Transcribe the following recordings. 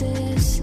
this.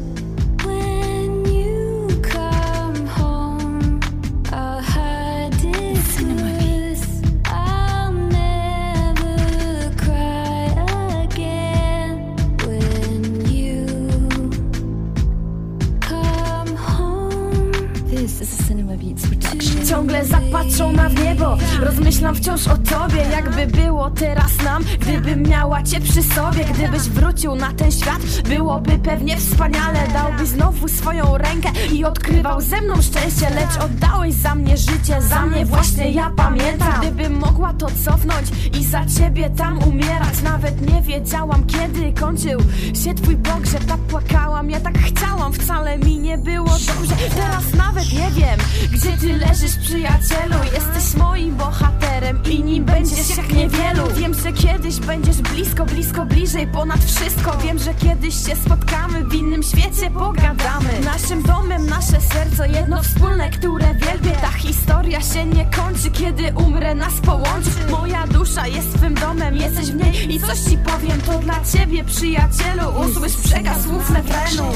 Rozmyślam wciąż o tobie, jakby było teraz nam. Gdybym miała cię przy sobie, gdybyś wrócił na ten świat Byłoby pewnie wspaniale, dałbyś znowu swoją rękę I odkrywał ze mną szczęście, lecz oddałeś za mnie życie Za mnie właśnie ja pamiętam. Gdybym mogła to cofnąć i za ciebie tam umierać. Nawet nie wiedziałam kiedy kończył się twój pogrzeb Tak płakałam, ja tak chciałam, wcale mi nie było dobrze. Teraz nawet nie przyjacielu Jesteś moim bohaterem i nim będziesz jak niewielu. Wiem, że kiedyś będziesz blisko, blisko, bliżej ponad wszystko. Wiem, że kiedyś się spotkamy, w innym świecie pogadamy. Naszym domem nasze serce jedno wspólne, które wielbię Ta historia się nie kończy, kiedy umrę nas połączy. Moja dusza jest twym domem, jesteś w niej i coś ci powiem. To dla ciebie przyjacielu, usłysz przekaz słów refrenu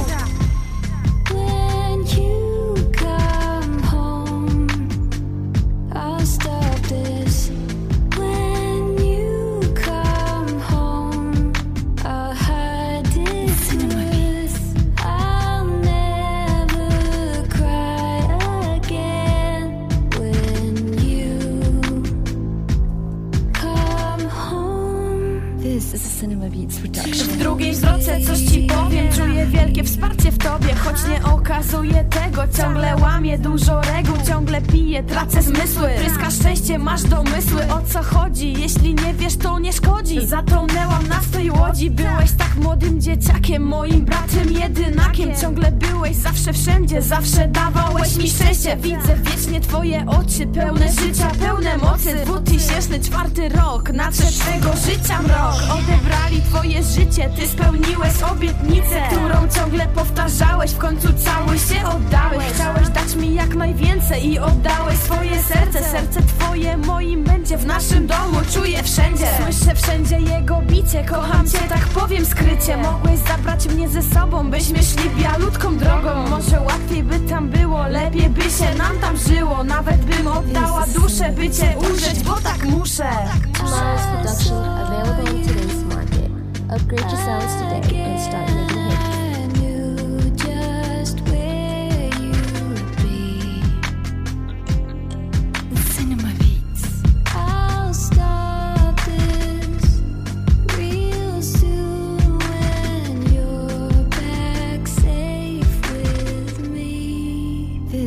W drugiej zwrotce coś ci powiem Czuję wielkie wsparcie w tobie Choć nie okazuję tego Ciągle łamię dużo reguł Ciągle piję, tracę zmysły. Szczęście, masz domysły O co chodzi? Jeśli nie wiesz, to nie szkodzi. Zatonęłam na swej łodzi. Byłeś tak młodym dzieciakiem Moim bratem jedynakiem. Ciągle byłeś zawsze wszędzie Zawsze dawałeś mi szczęście. Widzę wiecznie twoje oczy Pełne życia, pełne mocy. 2004 rok Nadszedł twego życia mrok. Odebrali twoje życie Ty spełniłeś obietnicę Którą ciągle powtarzałeś. W końcu cały się oddałeś. Chciałeś dać mi jak najwięcej I oddałeś będzie W naszym domu czuję wszędzie. Słyszę wszędzie jego bicie Kocham cię, tak powiem skrycie. Mogłeś zabrać mnie ze sobą Byśmy szli bialutką drogą. Może łatwiej by tam było Lepiej by się nam tam żyło. Nawet bym oddała duszę By cię ujrzeć, bo tak muszę. Tomorrow's production available in today's market. Upgrade your sounds today and start making